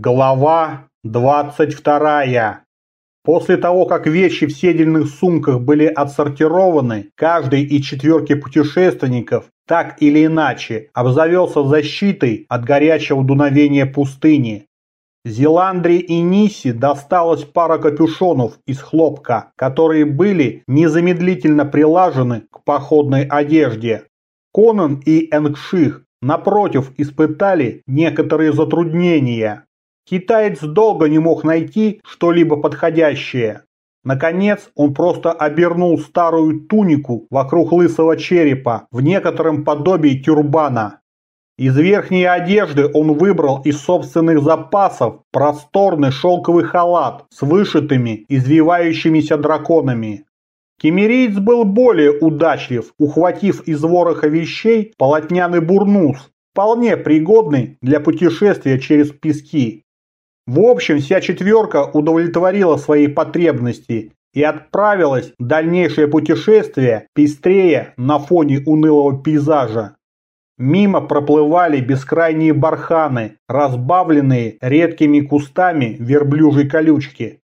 Глава 22. После того, как вещи в седельных сумках были отсортированы, каждый из четверки путешественников так или иначе обзавелся защитой от горячего дуновения пустыни. Зеландре и Ниси досталась пара капюшонов из хлопка, которые были незамедлительно прилажены к походной одежде. Конан и Энгших, напротив, испытали некоторые затруднения. Китаец долго не мог найти что-либо подходящее. Наконец, он просто обернул старую тунику вокруг лысого черепа в некотором подобии тюрбана. Из верхней одежды он выбрал из собственных запасов просторный шелковый халат с вышитыми, извивающимися драконами. Кемериец был более удачлив, ухватив из вороха вещей полотняный бурнус, вполне пригодный для путешествия через пески. В общем, вся четверка удовлетворила свои потребности и отправилась в дальнейшее путешествие пестрее на фоне унылого пейзажа. Мимо проплывали бескрайние барханы, разбавленные редкими кустами верблюжьей колючки.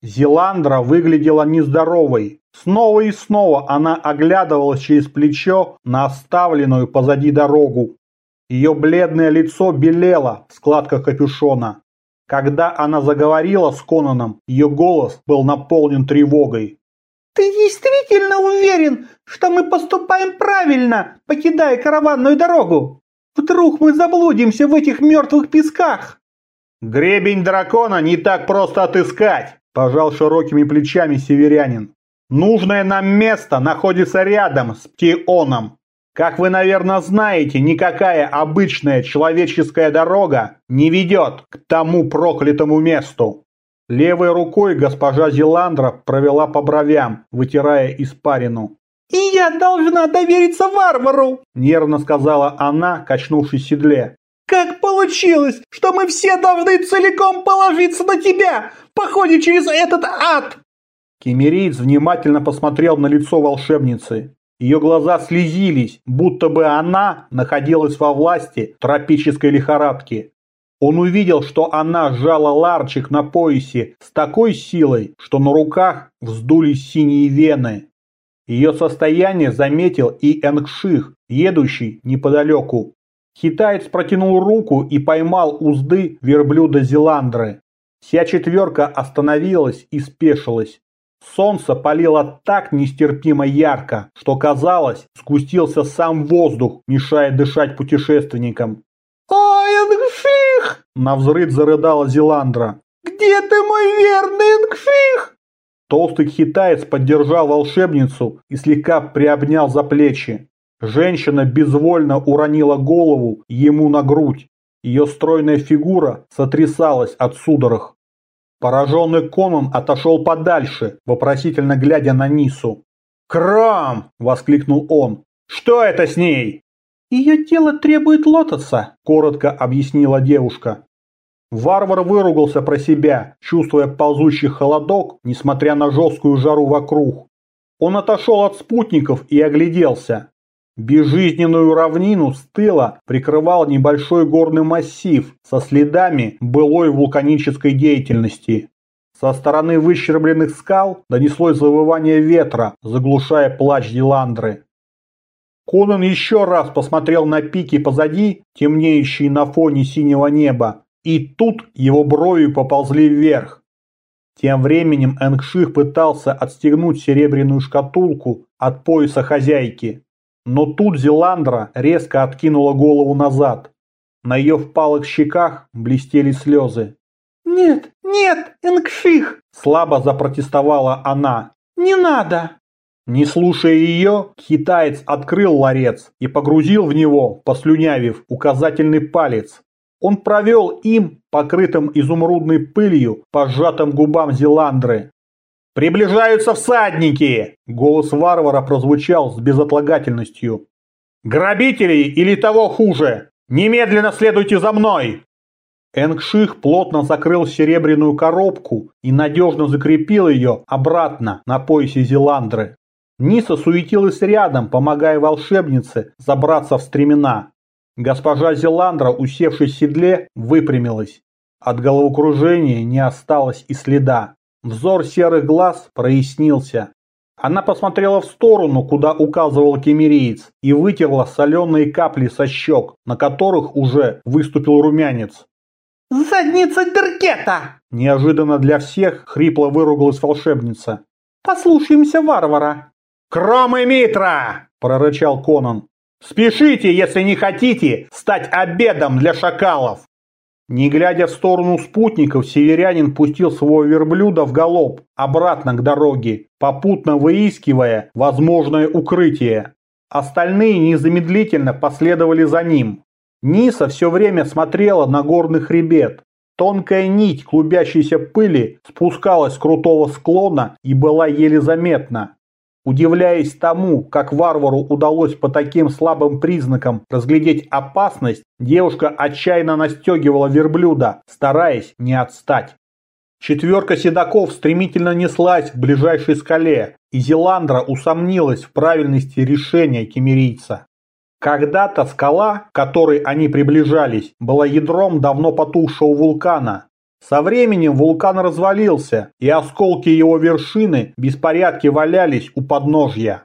Зеландра выглядела нездоровой. Снова и снова она оглядывалась через плечо на оставленную позади дорогу. Ее бледное лицо белело в складках капюшона. Когда она заговорила с Конаном, ее голос был наполнен тревогой. «Ты действительно уверен, что мы поступаем правильно, покидая караванную дорогу? Вдруг мы заблудимся в этих мертвых песках?» «Гребень дракона не так просто отыскать», – пожал широкими плечами северянин. «Нужное нам место находится рядом с Птионом. Как вы, наверное, знаете, никакая обычная человеческая дорога не ведет к тому проклятому месту. Левой рукой госпожа Зеландра провела по бровям, вытирая испарину. «И я должна довериться варвару!» – нервно сказала она, качнувшись в седле. «Как получилось, что мы все должны целиком положиться на тебя в походе через этот ад?» Кемериец внимательно посмотрел на лицо волшебницы. Ее глаза слезились, будто бы она находилась во власти тропической лихорадки. Он увидел, что она сжала ларчик на поясе с такой силой, что на руках вздулись синие вены. Ее состояние заметил и Энгших, едущий неподалеку. Китаец протянул руку и поймал узды верблюда Зеландры. Вся четверка остановилась и спешилась. Солнце палило так нестерпимо ярко, что казалось, сгустился сам воздух, мешая дышать путешественникам. «Ой, Энгших!» – навзрыд зарыдала Зеландра. «Где ты, мой верный Энгших?» Толстый китаец поддержал волшебницу и слегка приобнял за плечи. Женщина безвольно уронила голову ему на грудь. Ее стройная фигура сотрясалась от судорог. Пораженный Конан отошел подальше, вопросительно глядя на Нису. «Крам!» – воскликнул он. «Что это с ней?» «Ее тело требует лотоса», – коротко объяснила девушка. Варвар выругался про себя, чувствуя ползущий холодок, несмотря на жесткую жару вокруг. Он отошел от спутников и огляделся. Безжизненную равнину с тыла прикрывал небольшой горный массив со следами былой вулканической деятельности. Со стороны выщербленных скал донеслось завывание ветра, заглушая плач Диландры. Конан еще раз посмотрел на пики позади, темнеющие на фоне синего неба, и тут его брови поползли вверх. Тем временем Энгших пытался отстегнуть серебряную шкатулку от пояса хозяйки. Но тут Зеландра резко откинула голову назад. На ее впалых щеках блестели слезы. «Нет, нет, Энгших!» – слабо запротестовала она. «Не надо!» Не слушая ее, китаец открыл ларец и погрузил в него, послюнявив указательный палец. Он провел им, покрытым изумрудной пылью, по сжатым губам Зеландры. «Приближаются всадники!» Голос варвара прозвучал с безотлагательностью. «Грабители или того хуже! Немедленно следуйте за мной!» Энгших плотно закрыл серебряную коробку и надежно закрепил ее обратно на поясе Зеландры. Ниса суетилась рядом, помогая волшебнице забраться в стремена. Госпожа Зеландра, усевшись в седле, выпрямилась. От головокружения не осталось и следа. Взор серых глаз прояснился. Она посмотрела в сторону, куда указывал кемериец, и вытерла соленые капли со щек, на которых уже выступил румянец. «Задница Деркета!» Неожиданно для всех хрипло выругалась волшебница. «Послушаемся варвара!» «Кромы Митра!» – прорычал Конан. «Спешите, если не хотите стать обедом для шакалов!» Не глядя в сторону спутников, северянин пустил своего верблюда в галоп обратно к дороге, попутно выискивая возможное укрытие. Остальные незамедлительно последовали за ним. Ниса все время смотрела на горный хребет. Тонкая нить клубящейся пыли спускалась с крутого склона и была еле заметна. Удивляясь тому, как варвару удалось по таким слабым признакам разглядеть опасность, девушка отчаянно настегивала верблюда, стараясь не отстать. Четверка седаков стремительно неслась к ближайшей скале, и Зеландра усомнилась в правильности решения кемерийца. Когда-то скала, к которой они приближались, была ядром давно потухшего вулкана, со временем вулкан развалился, и осколки его вершины беспорядки валялись у подножья.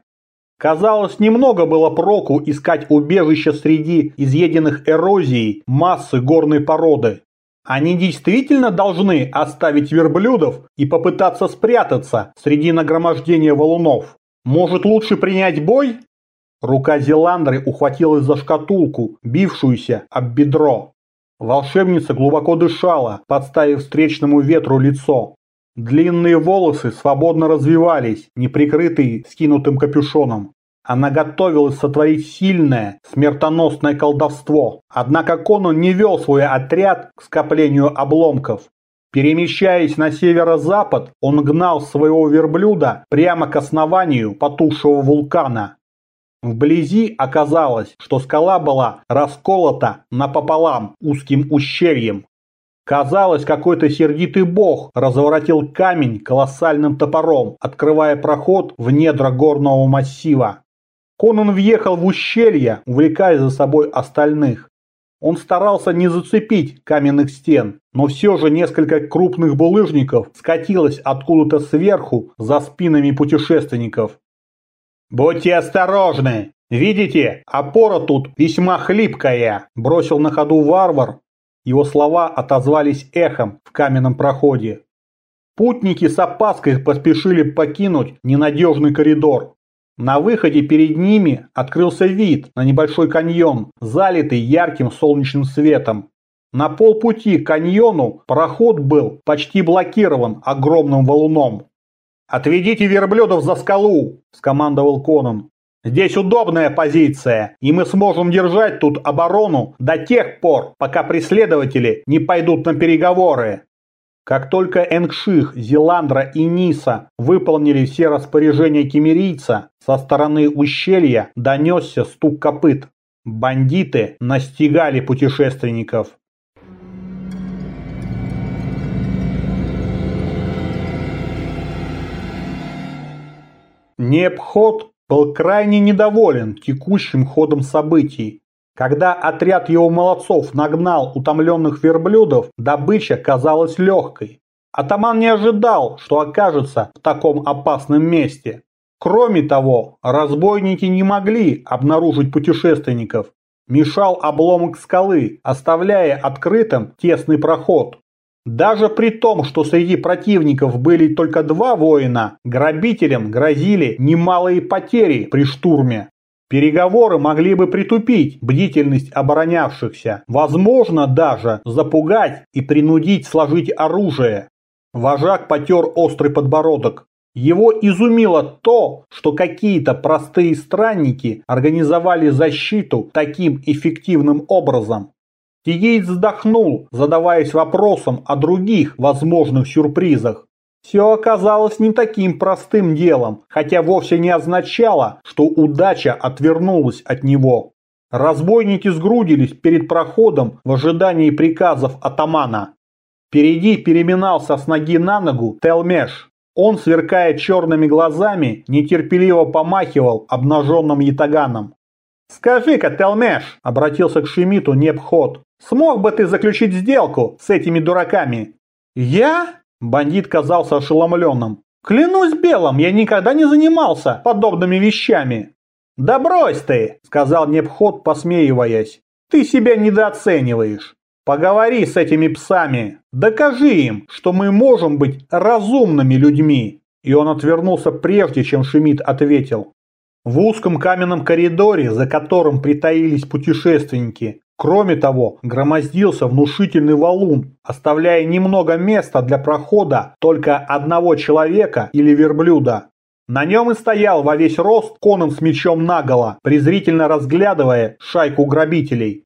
Казалось, немного было проку искать убежище среди изъеденных эрозией массы горной породы. Они действительно должны оставить верблюдов и попытаться спрятаться среди нагромождения валунов. Может лучше принять бой? Рука Зеландры ухватилась за шкатулку, бившуюся об бедро. Волшебница глубоко дышала, подставив встречному ветру лицо. Длинные волосы свободно развивались, не прикрытые скинутым капюшоном. Она готовилась сотворить сильное, смертоносное колдовство. Однако Конан не вел свой отряд к скоплению обломков. Перемещаясь на северо-запад, он гнал своего верблюда прямо к основанию потухшего вулкана. Вблизи оказалось, что скала была расколота напополам узким ущельем. Казалось, какой-то сердитый бог разворотил камень колоссальным топором, открывая проход в недра горного массива. Конан въехал в ущелье, увлекая за собой остальных. Он старался не зацепить каменных стен, но все же несколько крупных булыжников скатилось откуда-то сверху за спинами путешественников. «Будьте осторожны! Видите, опора тут весьма хлипкая!» – бросил на ходу варвар. Его слова отозвались эхом в каменном проходе. Путники с опаской поспешили покинуть ненадежный коридор. На выходе перед ними открылся вид на небольшой каньон, залитый ярким солнечным светом. На полпути к каньону проход был почти блокирован огромным валуном. «Отведите верблюдов за скалу!» – скомандовал Конан. «Здесь удобная позиция, и мы сможем держать тут оборону до тех пор, пока преследователи не пойдут на переговоры». Как только Энгших, Зеландра и Ниса выполнили все распоряжения кемерийца, со стороны ущелья донесся стук копыт. Бандиты настигали путешественников. Непхот был крайне недоволен текущим ходом событий. Когда отряд его молодцов нагнал утомленных верблюдов, добыча казалась легкой. Атаман не ожидал, что окажется в таком опасном месте. Кроме того, разбойники не могли обнаружить путешественников. Мешал обломок скалы, оставляя открытым тесный проход. Даже при том, что среди противников были только два воина, грабителям грозили немалые потери при штурме. Переговоры могли бы притупить бдительность оборонявшихся, возможно даже запугать и принудить сложить оружие. Вожак потер острый подбородок. Его изумило то, что какие-то простые странники организовали защиту таким эффективным образом. Тигейт вздохнул, задаваясь вопросом о других возможных сюрпризах. Все оказалось не таким простым делом, хотя вовсе не означало, что удача отвернулась от него. Разбойники сгрудились перед проходом в ожидании приказов атамана. Впереди переминался с ноги на ногу Телмеш. Он, сверкая черными глазами, нетерпеливо помахивал обнаженным ятаганом. «Скажи-ка, Телмеш!» – обратился к Шемиту Непхот. Смог бы ты заключить сделку с этими дураками? Я? Бандит казался ошеломленным. Клянусь белым, я никогда не занимался подобными вещами. Да брось ты, сказал Непход, посмеиваясь. Ты себя недооцениваешь. Поговори с этими псами. Докажи им, что мы можем быть разумными людьми. И он отвернулся прежде, чем Шемид ответил. В узком каменном коридоре, за которым притаились путешественники, кроме того, громоздился внушительный валун, оставляя немного места для прохода только одного человека или верблюда. На нем и стоял во весь рост Конан с мечом наголо, презрительно разглядывая шайку грабителей.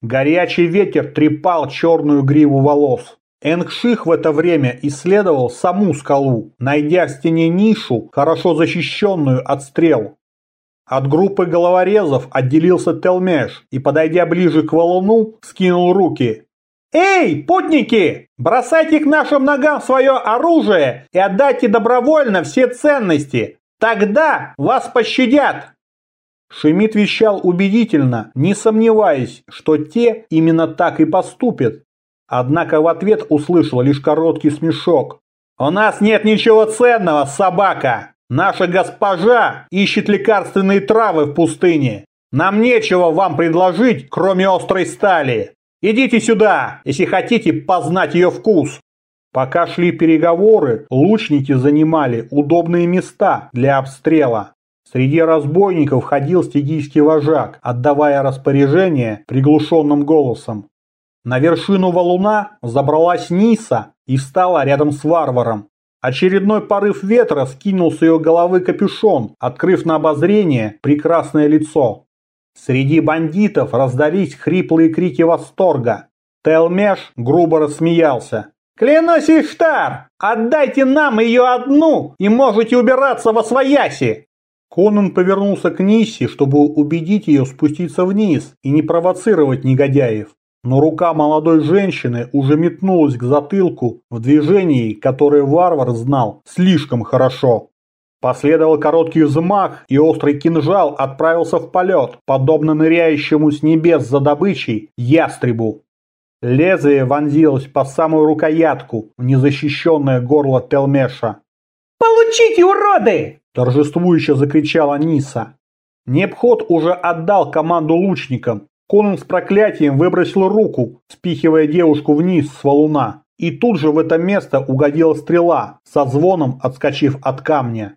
Горячий ветер трепал черную гриву волос. Энгших в это время исследовал саму скалу, найдя в стене нишу, хорошо защищенную от стрел. От группы головорезов отделился Телмеш и, подойдя ближе к валуну, скинул руки. «Эй, путники! Бросайте к нашим ногам свое оружие и отдайте добровольно все ценности! Тогда вас пощадят!» Шемид вещал убедительно, не сомневаясь, что те именно так и поступят. Однако в ответ услышал лишь короткий смешок. «У нас нет ничего ценного, собака!» Наша госпожа ищет лекарственные травы в пустыне. Нам нечего вам предложить, кроме острой стали. Идите сюда, если хотите познать ее вкус. Пока шли переговоры, лучники занимали удобные места для обстрела. Среди разбойников ходил стигийский вожак, отдавая распоряжение приглушенным голосом. На вершину валуна забралась Ниса и встала рядом с варваром. Очередной порыв ветра скинул с ее головы капюшон, открыв на обозрение прекрасное лицо. Среди бандитов раздались хриплые крики восторга. Телмеш грубо рассмеялся. «Клянусь, Иштар! Отдайте нам ее одну, и можете убираться во свояси!» Конан повернулся к Нисси, чтобы убедить ее спуститься вниз и не провоцировать негодяев. Но рука молодой женщины уже метнулась к затылку в движении, которое варвар знал слишком хорошо. Последовал короткий взмах, и острый кинжал отправился в полет, подобно ныряющему с небес за добычей ястребу. Лезвие вонзилось по самую рукоятку в незащищенное горло Телмеша. «Получите, уроды!» – торжествующе закричала Ниса. Непход уже отдал команду лучникам, Конан с проклятием выбросил руку, спихивая девушку вниз с валуна. И тут же в это место угодила стрела, со звоном отскочив от камня.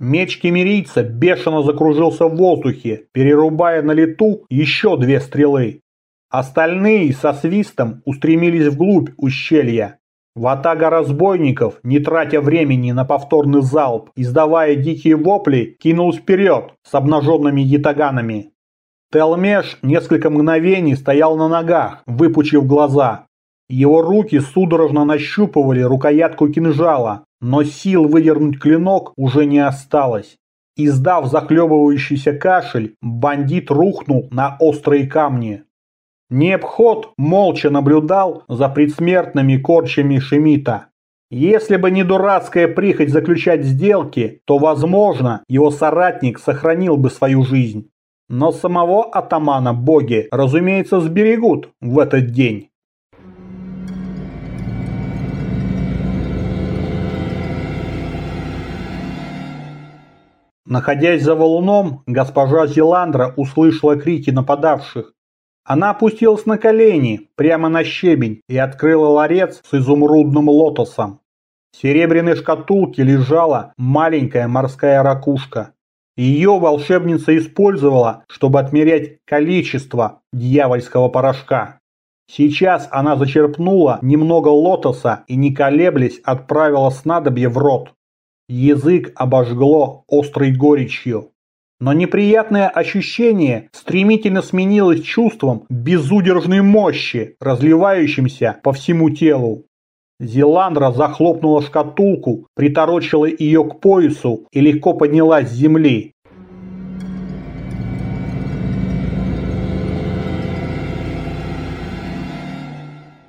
Меч кемерийца бешено закружился в воздухе, перерубая на лету еще две стрелы. Остальные со свистом устремились вглубь ущелья. Ватага разбойников, не тратя времени на повторный залп, издавая дикие вопли, кинулась вперед с обнаженными ятаганами. Телмеш несколько мгновений стоял на ногах, выпучив глаза. Его руки судорожно нащупывали рукоятку кинжала, но сил выдернуть клинок уже не осталось. Издав захлебывающийся кашель, бандит рухнул на острые камни. Непход молча наблюдал за предсмертными корчами Шемита. Если бы не дурацкая прихоть заключать сделки, то, возможно, его соратник сохранил бы свою жизнь. Но самого атамана боги, разумеется, сберегут в этот день. Находясь за валуном, госпожа Зеландра услышала крики нападавших. Она опустилась на колени, прямо на щебень, и открыла ларец с изумрудным лотосом. В серебряной шкатулке лежала маленькая морская ракушка. Ее волшебница использовала, чтобы отмерять количество дьявольского порошка. Сейчас она зачерпнула немного лотоса и, не колеблясь, отправила снадобье в рот. Язык обожгло острой горечью. Но неприятное ощущение стремительно сменилось чувством безудержной мощи, разливающимся по всему телу. Зеландра захлопнула шкатулку, приторочила ее к поясу и легко поднялась с земли.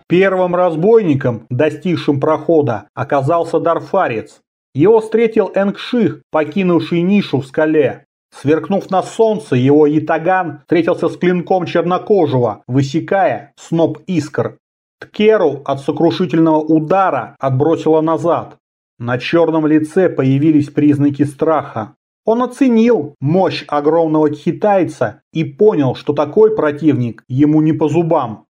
Первым разбойником, достигшим прохода, оказался Дарфарец. Его встретил Энгших, покинувший нишу в скале. Сверкнув на солнце, его ятаган встретился с клинком чернокожего, высекая сноп искр. Ткеру от сокрушительного удара отбросило назад. На черном лице появились признаки страха. Он оценил мощь огромного китайца и понял, что такой противник ему не по зубам.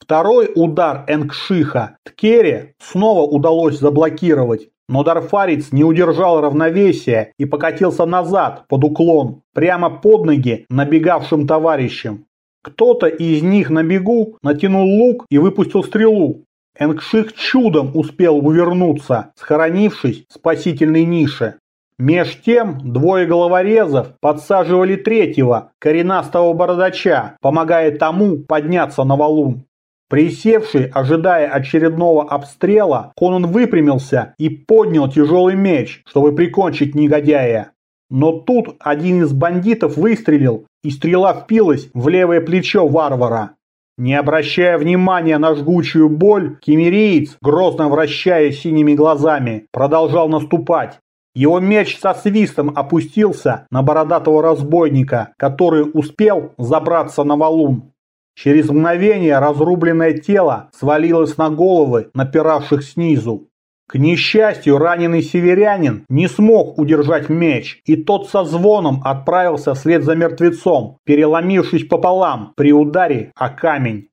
Второй удар Энгшиха Ткере снова удалось заблокировать, но Дарфарец не удержал равновесия и покатился назад под уклон, прямо под ноги набегавшим товарищам. Кто-то из них на бегу натянул лук и выпустил стрелу. Энгших чудом успел увернуться, схоронившись в спасительной нише. Меж тем двое головорезов подсаживали третьего, коренастого бородача, помогая тому подняться на валун. Присевший, ожидая очередного обстрела, Конан выпрямился и поднял тяжелый меч, чтобы прикончить негодяя. Но тут один из бандитов выстрелил, и стрела впилась в левое плечо варвара. Не обращая внимания на жгучую боль, кемериец, грозно вращая синими глазами, продолжал наступать. Его меч со свистом опустился на бородатого разбойника, который успел забраться на валун. Через мгновение разрубленное тело свалилось на головы напиравших снизу. К несчастью, раненый северянин не смог удержать меч, и тот со звоном отправился вслед за мертвецом, переломившись пополам при ударе о камень.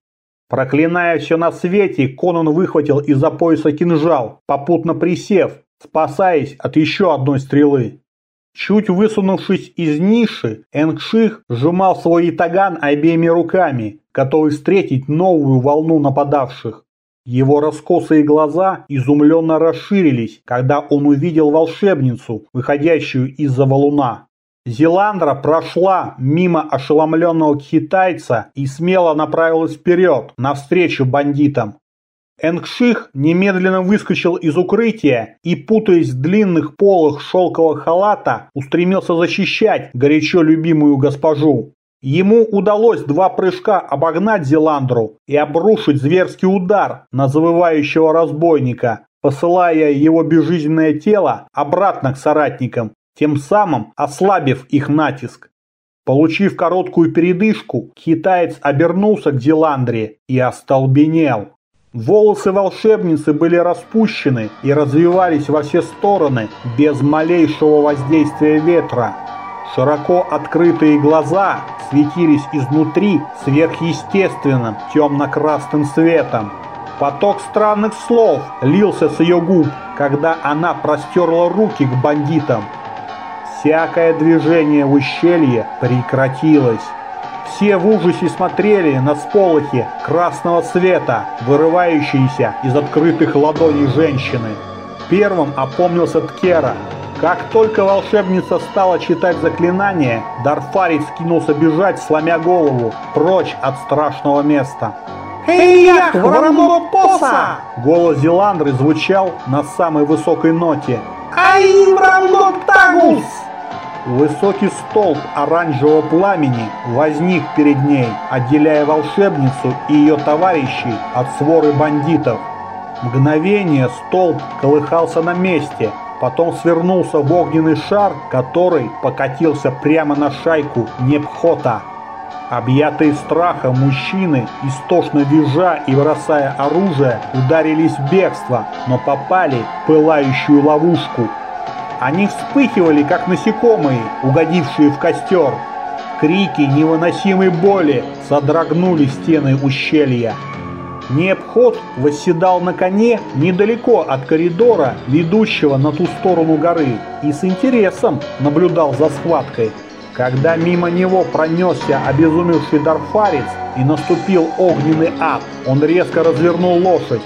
Проклиная все на свете, Конан выхватил из-за пояса кинжал, попутно присев, спасаясь от еще одной стрелы. Чуть высунувшись из ниши, Энгших сжимал свой итаган обеими руками, готовый встретить новую волну нападавших. Его раскосые глаза изумленно расширились, когда он увидел волшебницу, выходящую из-за валуна. Зеландра прошла мимо ошеломленного китайца и смело направилась вперед, навстречу бандитам. Энгших немедленно выскочил из укрытия и, путаясь в длинных полах шелкового халата, устремился защищать горячо любимую госпожу. Ему удалось два прыжка обогнать Зеландру и обрушить зверский удар на завывающего разбойника, посылая его безжизненное тело обратно к соратникам, тем самым ослабив их натиск. Получив короткую передышку, китаец обернулся к Зеландре и остолбенел. Волосы волшебницы были распущены и развивались во все стороны без малейшего воздействия ветра. Широко открытые глаза светились изнутри сверхъестественным темно-красным светом. Поток странных слов лился с ее губ, когда она простерла руки к бандитам. Всякое движение в ущелье прекратилось. Все в ужасе смотрели на сполохи красного света, вырывающиеся из открытых ладоней женщины. Первым опомнился Ткера. Как только волшебница стала читать заклинание, Дарфарий скинулся бежать, сломя голову, прочь от страшного места. «Эй, Врангопоса!» Голос Зеландры звучал на самой высокой ноте. «Ай, Врангоптагус!» Высокий столб оранжевого пламени возник перед ней, отделяя волшебницу и ее товарищей от своры бандитов. Мгновение столб колыхался на месте, потом свернулся в огненный шар, который покатился прямо на шайку Непхота. Объятые страхом мужчины, истошно визжа и бросая оружие, ударились в бегство, но попали в пылающую ловушку, они вспыхивали, как насекомые, угодившие в костер. Крики невыносимой боли содрогнули стены ущелья. Необход восседал на коне недалеко от коридора, ведущего на ту сторону горы, и с интересом наблюдал за схваткой. Когда мимо него пронесся обезумевший Дарфарец и наступил огненный ад, он резко развернул лошадь,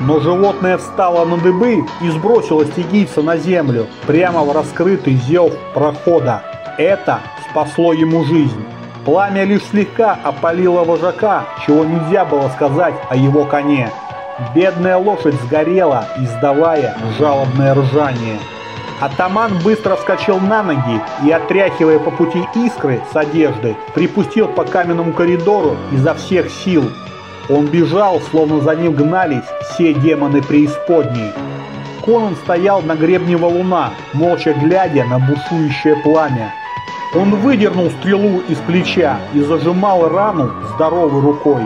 но животное встало на дыбы и сбросило стигийца на землю, прямо в раскрытый зев прохода. Это спасло ему жизнь. Пламя лишь слегка опалило вожака, чего нельзя было сказать о его коне. Бедная лошадь сгорела, издавая жалобное ржание. Атаман быстро вскочил на ноги и, отряхивая по пути искры с одежды, припустил по каменному коридору изо всех сил, он бежал, словно за ним гнались все демоны преисподней. Конан стоял на гребне валуна, молча глядя на бушующее пламя. Он выдернул стрелу из плеча и зажимал рану здоровой рукой.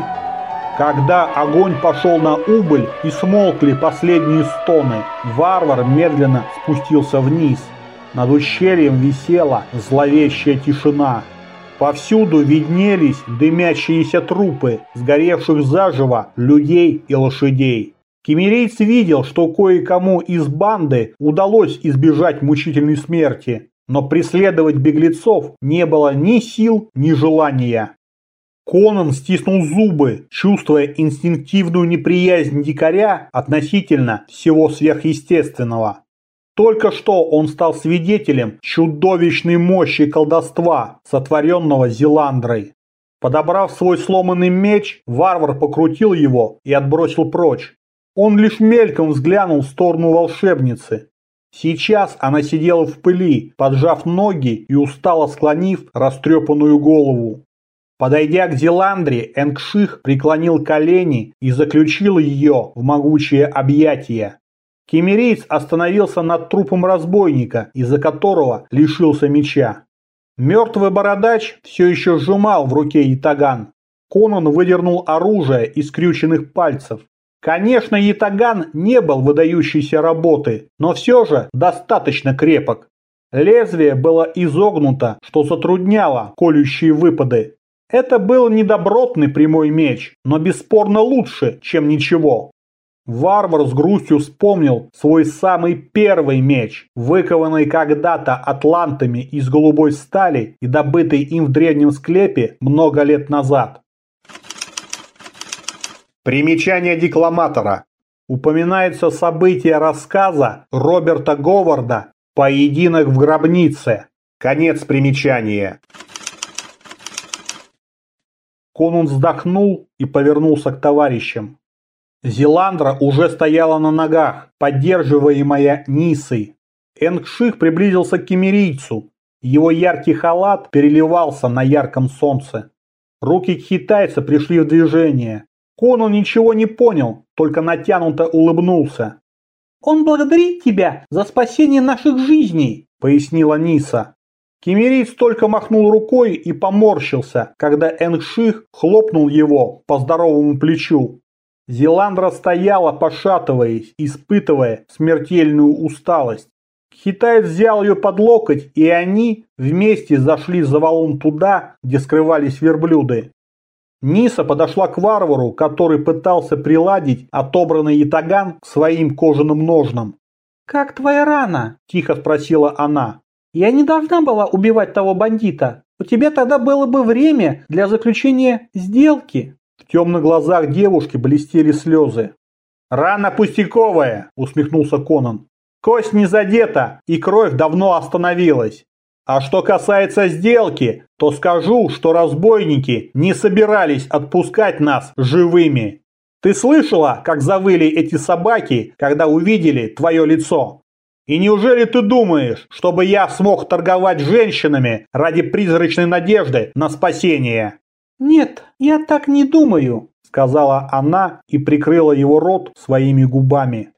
Когда огонь пошел на убыль и смолкли последние стоны, варвар медленно спустился вниз. Над ущельем висела зловещая тишина. Повсюду виднелись дымящиеся трупы, сгоревших заживо людей и лошадей. Кемерейц видел, что кое-кому из банды удалось избежать мучительной смерти, но преследовать беглецов не было ни сил, ни желания. Конан стиснул зубы, чувствуя инстинктивную неприязнь дикаря относительно всего сверхъестественного. Только что он стал свидетелем чудовищной мощи колдовства, сотворенного Зеландрой. Подобрав свой сломанный меч, варвар покрутил его и отбросил прочь. Он лишь мельком взглянул в сторону волшебницы. Сейчас она сидела в пыли, поджав ноги и устало склонив растрепанную голову. Подойдя к Зеландре, Энгших преклонил колени и заключил ее в могучее объятие. Кемерейц остановился над трупом разбойника, из-за которого лишился меча. Мертвый бородач все еще сжимал в руке ятаган. Конан выдернул оружие из скрюченных пальцев. Конечно, ятаган не был выдающейся работы, но все же достаточно крепок. Лезвие было изогнуто, что затрудняло колющие выпады. Это был недобротный прямой меч, но бесспорно лучше, чем ничего. Варвар с грустью вспомнил свой самый первый меч, выкованный когда-то атлантами из голубой стали и добытый им в древнем склепе много лет назад. Примечание декламатора. Упоминается событие рассказа Роберта Говарда «Поединок в гробнице». Конец примечания. Конун вздохнул и повернулся к товарищам. Зеландра уже стояла на ногах, поддерживаемая Нисой. Энгших приблизился к кемерийцу. Его яркий халат переливался на ярком солнце. Руки китайца пришли в движение. Конун ничего не понял, только натянуто улыбнулся. «Он благодарит тебя за спасение наших жизней», — пояснила Ниса. Кемерийц только махнул рукой и поморщился, когда Энших хлопнул его по здоровому плечу. Зеландра стояла, пошатываясь, испытывая смертельную усталость. Китаец взял ее под локоть, и они вместе зашли за валун туда, где скрывались верблюды. Ниса подошла к варвару, который пытался приладить отобранный ятаган к своим кожаным ножнам. «Как твоя рана?» – тихо спросила она. Я не должна была убивать того бандита. У тебя тогда было бы время для заключения сделки. В темных глазах девушки блестели слезы. «Рана пустяковая!» – усмехнулся Конан. «Кость не задета, и кровь давно остановилась. А что касается сделки, то скажу, что разбойники не собирались отпускать нас живыми. Ты слышала, как завыли эти собаки, когда увидели твое лицо? И неужели ты думаешь, чтобы я смог торговать женщинами ради призрачной надежды на спасение? Нет, я так не думаю, сказала она и прикрыла его рот своими губами.